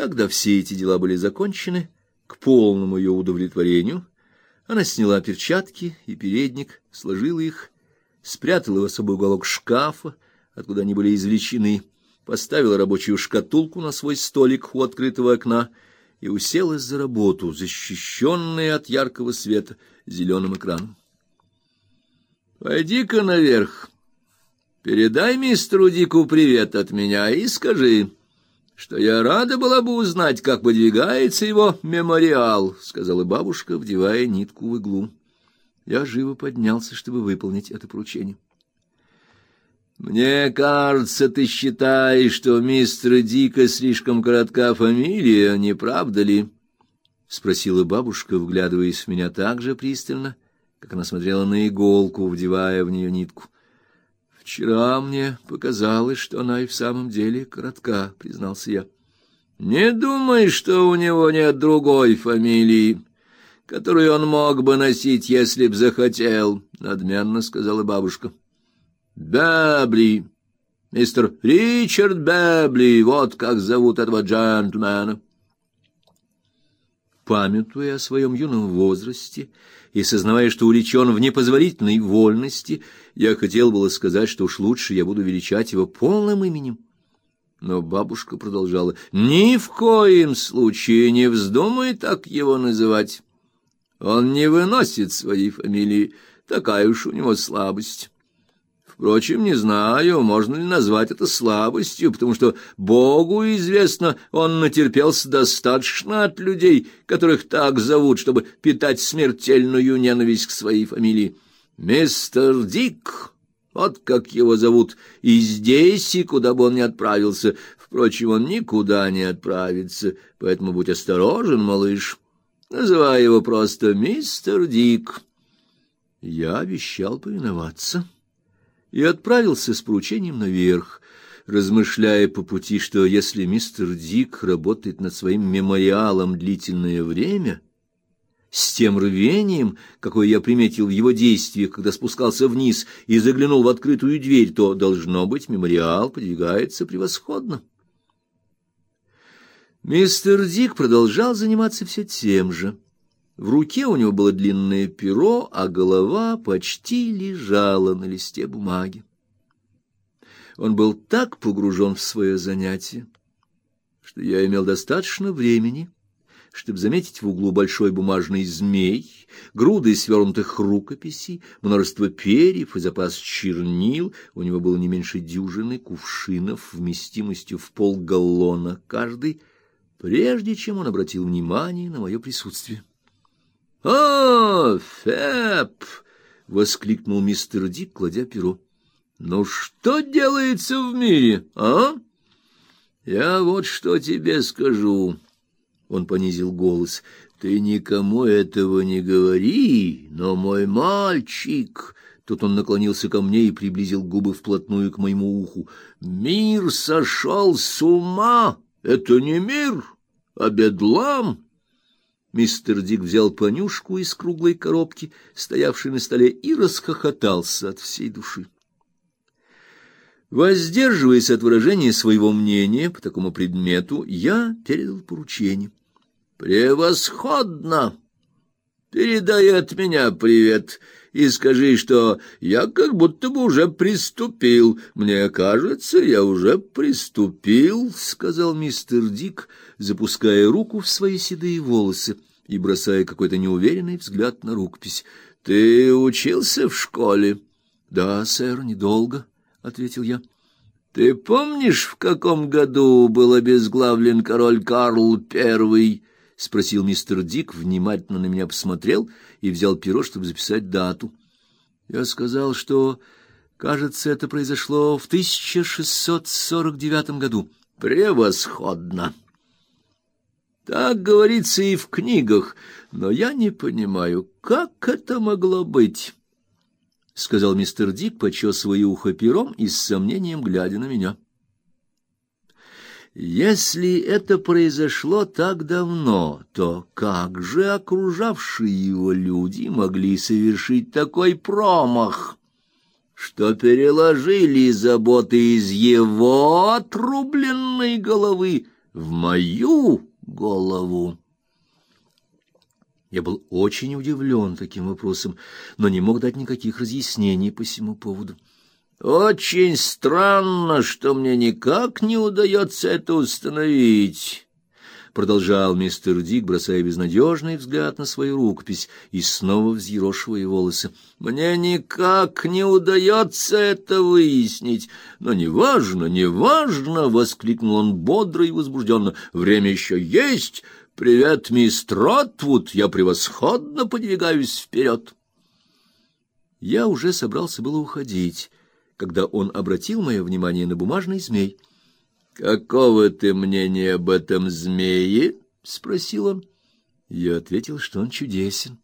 Когда все эти дела были закончены, к полному ее удовлетворению, она сняла перчатки и передник, сложила их, спрятала в особый уголок шкафа, откуда они были извлечены, поставила рабочую шкатулку на свой столик у открытого окна и уселась за работу, защищенная от яркого света зеленым экраном. Пойди-ка наверх. Передай мистеру Дику привет от меня и скажи, что я рада была бы узнать, как подвигается его мемориал, сказала бабушка, вдевая нитку в иглу. Я живо поднялся, чтобы выполнить это поручение. Мне кажется, ты считаешь, что мистер Дика слишком коротка фамилия, не правда ли? спросила бабушка, вглядываясь в меня так же пристально, как она смотрела на иголку, вдевая в нее нитку. Вчера мне показалось, что она и в самом деле коротка, признался я. Не думай, что у него нет другой фамилии, которую он мог бы носить, если б захотел, надменно сказала бабушка. Бэбли, мистер Ричард Бэбли, вот как зовут этого джентльмена. Памятуя о своем юном возрасте и сознавая, что увлечен в непозволительной вольности, я хотел было сказать, что уж лучше я буду величать его полным именем. Но бабушка продолжала: "Ни в коем случае не вздумай так его называть. Он не выносит своей фамилии, такая уж у него слабость". Впрочем, не знаю, можно ли назвать это слабостью, потому что Богу известно, он натерпелся достаточно от людей, которых так зовут, чтобы питать смертельную ненависть к своей фамилии. Мистер Дик, вот как его зовут, и здесь, и куда бы он ни отправился. Впрочем, он никуда не отправится, поэтому будь осторожен, малыш. Называй его просто мистер Дик. Я обещал повиноваться и отправился с поручением наверх, размышляя по пути, что если мистер Дик работает над своим мемориалом длительное время, с тем рвением, какое я приметил в его действиях, когда спускался вниз и заглянул в открытую дверь, то должно быть, мемориал подвигается превосходно. Мистер Дик продолжал заниматься все тем же. В руке у него было длинное перо, а голова почти лежала на листе бумаги. Он был так погружен в свое занятие, что я имел достаточно времени, чтобы заметить в углу большой бумажный змей, груды свернутых рукописей, множество перьев и запас чернил. У него было не меньше дюжины кувшинов вместимостью в полгаллона каждый, прежде чем он обратил внимание на мое присутствие. «О, Фэп!» — воскликнул мистер Дик, кладя перо. «Ну что делается в мире, а? Я вот что тебе скажу». Он понизил голос. «Ты никому этого не говори, но мой мальчик...» Тут он наклонился ко мне и приблизил губы вплотную к моему уху. «Мир сошел с ума! Это не мир, а бедлам!» Мистер Дик взял понюшку из круглой коробки, стоявшей на столе, и расхохотался от всей души. Воздерживаясь от выражения своего мнения по такому предмету, я передал поручение. Превосходно. Передай от меня привет и скажи, что я как будто бы уже приступил. Мне кажется, я уже приступил, сказал мистер Дик, запуская руку в свои седые волосы и бросая какой-то неуверенный взгляд на рукопись. Ты учился в школе? Да, сэр, недолго, ответил я. Ты помнишь, в каком году был обезглавлен король Карл I? Спросил мистер Дик, внимательно на меня посмотрел и взял перо, чтобы записать дату. Я сказал, что, кажется, это произошло в 1649 году. Превосходно. Так говорится и в книгах, но я не понимаю, как это могло быть, сказал мистер Дик, почесывая ухо пером и с сомнением глядя на меня. Если это произошло так давно, то как же окружавшие его люди могли совершить такой промах, что переложили заботы из его отрубленной головы в мою голову. Я был очень удивлен таким вопросом, но не мог дать никаких разъяснений по всему поводу. Очень странно, что мне никак не удается это установить продолжал мистер Дик, бросая безнадежный взгляд на свою рукопись и снова взъерошивая волосы. Мне никак не удается это выяснить. Но неважно, неважно, воскликнул он бодро и возбужденно. Время еще есть. Привет, мисс Тротвуд, я превосходно подвигаюсь вперед. Я уже собрался было уходить, когда он обратил мое внимание на бумажный змей. Какого ты мнения об этом змее? спросил он. Я ответил, что он чудесен.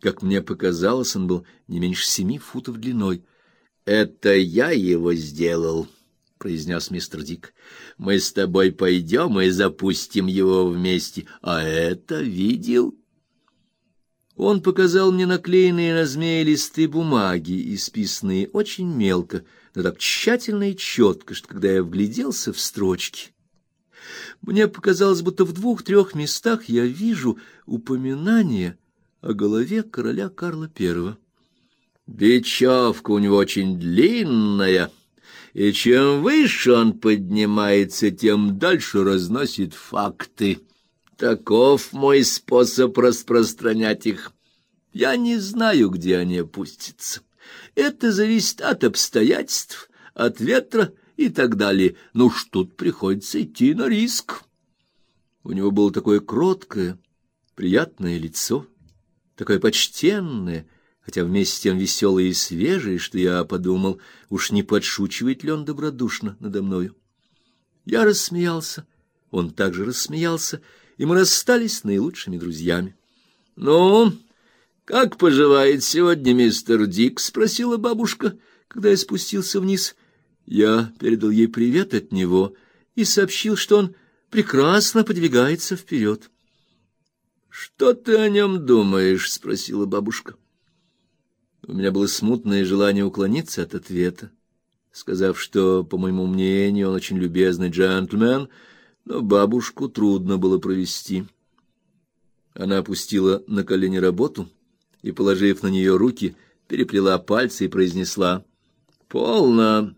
Как мне показалось, он был не меньше семи футов длиной. Это я его сделал, произнес мистер Дик. Мы с тобой пойдем и запустим его вместе. А это видел? Он показал мне наклеенные на змеи листы бумаги, исписанные очень мелко но так тщательно и четко, что когда я вгляделся в строчки, мне показалось, будто в двух-трех местах я вижу упоминание о голове короля Карла I. Бечевка у него очень длинная, и чем выше он поднимается, тем дальше разносит факты. Таков мой способ распространять их. Я не знаю, где они опустятся. Это зависит от обстоятельств, от ветра и так далее. Ну ж тут приходится идти на риск. У него было такое кроткое, приятное лицо, такое почтенное, хотя вместе с тем веселое и свежее, что я подумал, уж не подшучивает ли он добродушно надо мною. Я рассмеялся, он также рассмеялся, и мы расстались наилучшими друзьями. Ну, как поживает сегодня мистер Дик? спросила бабушка, когда я спустился вниз. Я передал ей привет от него и сообщил, что он прекрасно подвигается вперед. Что ты о нем думаешь? спросила бабушка. У меня было смутное желание уклониться от ответа, сказав, что, по моему мнению, он очень любезный джентльмен, но бабушку трудно было провести. Она опустила на колени работу и, положив на нее руки, переплела пальцы и произнесла: "Полно.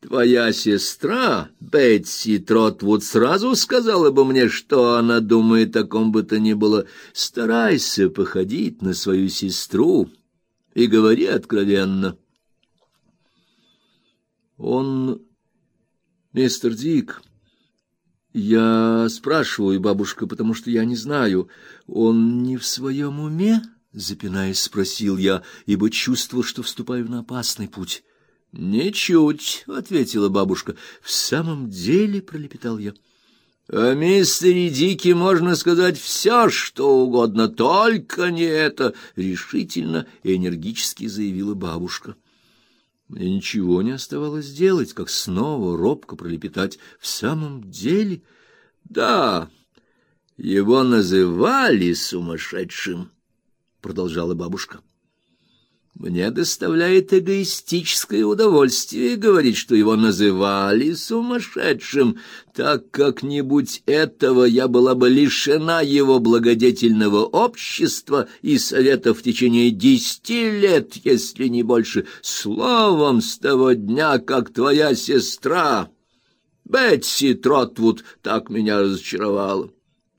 Твоя сестра Бетси Тротвуд сразу сказала бы мне, что она думает о ком бы то ни было. Старайся походить на свою сестру и говори откровенно". Он мистер Дик я спрашиваю, бабушка, потому что я не знаю, он не в своем уме? запинаясь, спросил я, ибо чувствовал, что вступаю на опасный путь. "Ничуть", ответила бабушка. "В самом деле", пролепетал я. "О мистере Дике можно сказать все, что угодно, только не это", решительно и энергически заявила бабушка. Мне ничего не оставалось делать, как снова робко пролепетать: "В самом деле, да, его называли сумасшедшим" продолжала бабушка. Мне доставляет эгоистическое удовольствие говорить, что его называли сумасшедшим, так как-нибудь этого я была бы лишена его благодетельного общества и совета в течение десяти лет, если не больше. Словом, с того дня, как твоя сестра Бетси Тротвуд так меня разочаровала.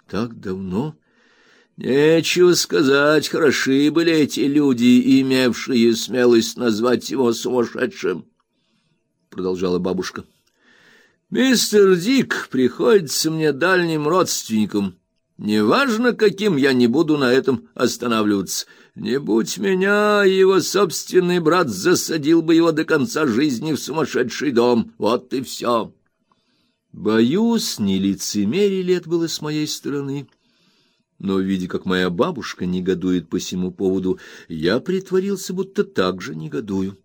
Так давно Нечего сказать, хороши были эти люди, имевшие смелость назвать его сумасшедшим, продолжала бабушка. Мистер Дик приходится мне дальним родственником. Неважно, каким я не буду на этом останавливаться. Не будь меня, его собственный брат засадил бы его до конца жизни в сумасшедший дом. Вот и все. Боюсь, не лицемерие ли это было с моей стороны но, видя, как моя бабушка негодует по сему поводу, я притворился, будто так же негодую.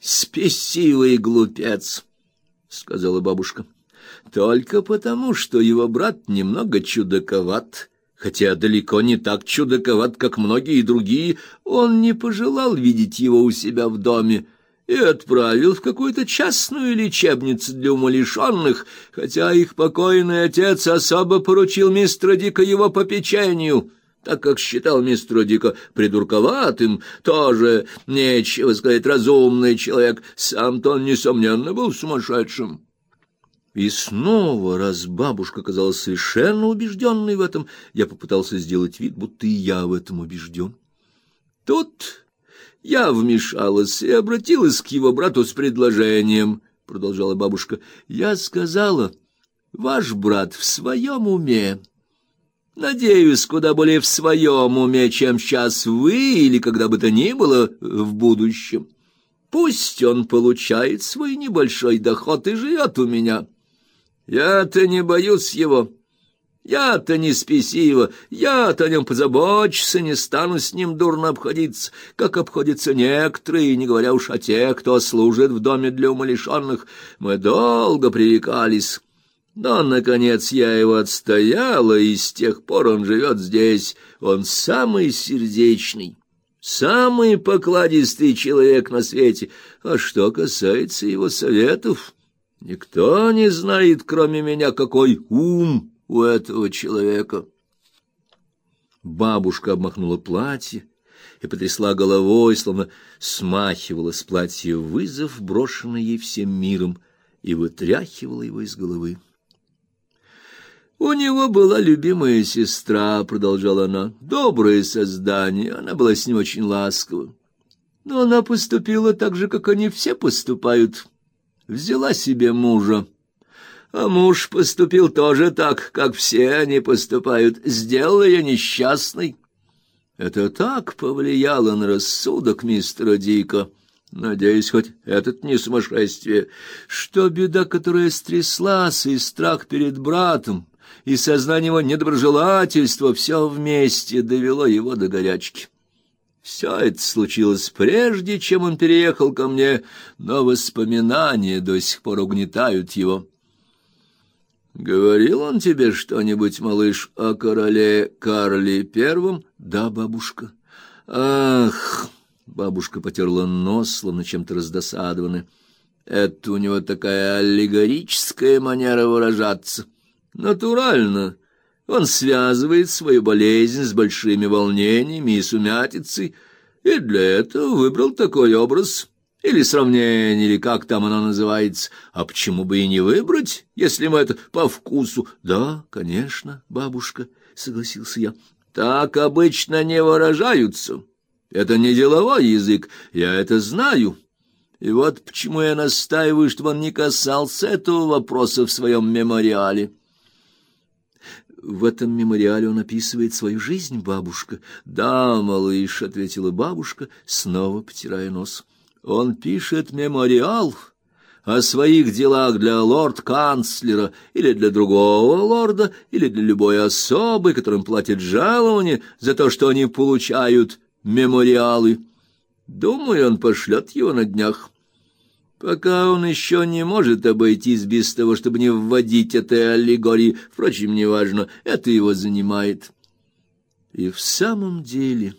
«Спесивый глупец!» — сказала бабушка. «Только потому, что его брат немного чудаковат, хотя далеко не так чудаковат, как многие другие, он не пожелал видеть его у себя в доме, и отправил в какую-то частную лечебницу для умалишенных, хотя их покойный отец особо поручил мистера Дика его попечению, так как считал мистера Дика придурковатым, тоже, нечего сказать, разумный человек, сам-то он, несомненно, был сумасшедшим. И снова, раз бабушка казалась совершенно убежденной в этом, я попытался сделать вид, будто и я в этом убежден. Тут я вмешалась и обратилась к его брату с предложением, продолжала бабушка. Я сказала: "Ваш брат в своем уме. Надеюсь, куда более в своем уме, чем сейчас вы или когда бы то ни было в будущем. Пусть он получает свой небольшой доход и живет у меня. Я-то не боюсь его. Я-то не спесива, я-то о нем позабочусь, не стану с ним дурно обходиться, как обходятся некоторые, не говоря уж о тех, кто служит в доме для умалишенных. Мы долго пререкались, но, наконец, я его отстояла, и с тех пор он живет здесь. Он самый сердечный, самый покладистый человек на свете. А что касается его советов, никто не знает, кроме меня, какой ум у этого человека. Бабушка обмахнула платье и потрясла головой, словно смахивала с платья вызов, брошенный ей всем миром, и вытряхивала его из головы. У него была любимая сестра, продолжала она. Доброе создание, она была с ним очень ласкова. Но она поступила так же, как они все поступают. Взяла себе мужа а муж поступил тоже так, как все они поступают, сделал ее несчастной. Это так повлияло на рассудок мистера Дика. Надеюсь, хоть этот не сумасшествие, что беда, которая стряслась, и страх перед братом, и сознание его недоброжелательства, все вместе довело его до горячки. Все это случилось прежде, чем он переехал ко мне, но воспоминания до сих пор угнетают его. Говорил он тебе что-нибудь, малыш, о короле Карле Первом? Да, бабушка. Ах, бабушка потерла нос, словно чем-то раздосадованная. Это у него такая аллегорическая манера выражаться. Натурально. Он связывает свою болезнь с большими волнениями и сумятицей, и для этого выбрал такой образ или сравнение, или как там оно называется. А почему бы и не выбрать, если мы это по вкусу? Да, конечно, бабушка, согласился я. Так обычно не выражаются. Это не деловой язык, я это знаю. И вот почему я настаиваю, чтобы он не касался этого вопроса в своем мемориале. В этом мемориале он описывает свою жизнь, бабушка. Да, малыш, ответила бабушка, снова потирая нос. Он пишет мемориал о своих делах для лорд-канцлера или для другого лорда, или для любой особы, которым платят жалование за то, что они получают мемориалы. Думаю, он пошлет его на днях. Пока он еще не может обойтись без того, чтобы не вводить этой аллегории, впрочем, неважно, это его занимает. И в самом деле...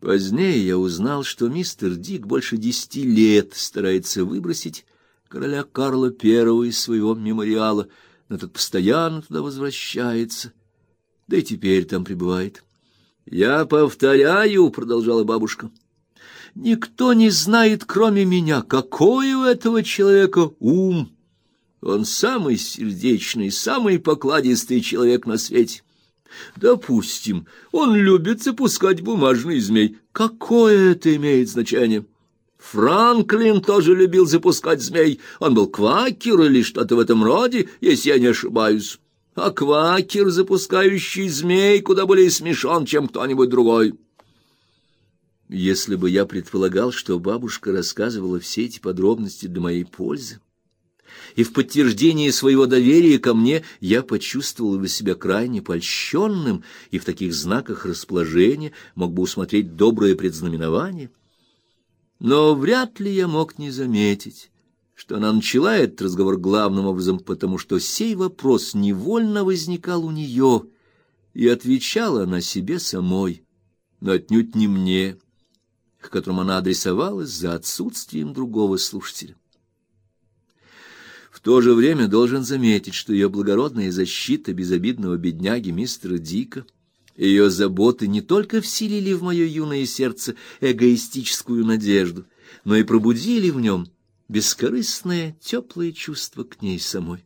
Позднее я узнал, что мистер Дик больше десяти лет старается выбросить короля Карла I из своего мемориала, но тот постоянно туда возвращается, да и теперь там пребывает. «Я повторяю», — продолжала бабушка, — «никто не знает, кроме меня, какой у этого человека ум. Он самый сердечный, самый покладистый человек на свете. Допустим, он любит запускать бумажный змей. Какое это имеет значение? Франклин тоже любил запускать змей. Он был квакер или что-то в этом роде, если я не ошибаюсь. А квакер, запускающий змей, куда более смешон, чем кто-нибудь другой. Если бы я предполагал, что бабушка рассказывала все эти подробности для моей пользы, и в подтверждение своего доверия ко мне я почувствовал бы себя крайне польщенным и в таких знаках расположения мог бы усмотреть доброе предзнаменование. Но вряд ли я мог не заметить, что она начала этот разговор главным образом потому, что сей вопрос невольно возникал у нее, и отвечала она себе самой, но отнюдь не мне к которым она адресовалась за отсутствием другого слушателя. То же время должен заметить, что ее благородная защита безобидного бедняги мистера Дика, ее заботы не только вселили в мое юное сердце эгоистическую надежду, но и пробудили в нем бескорыстное теплое чувство к ней самой.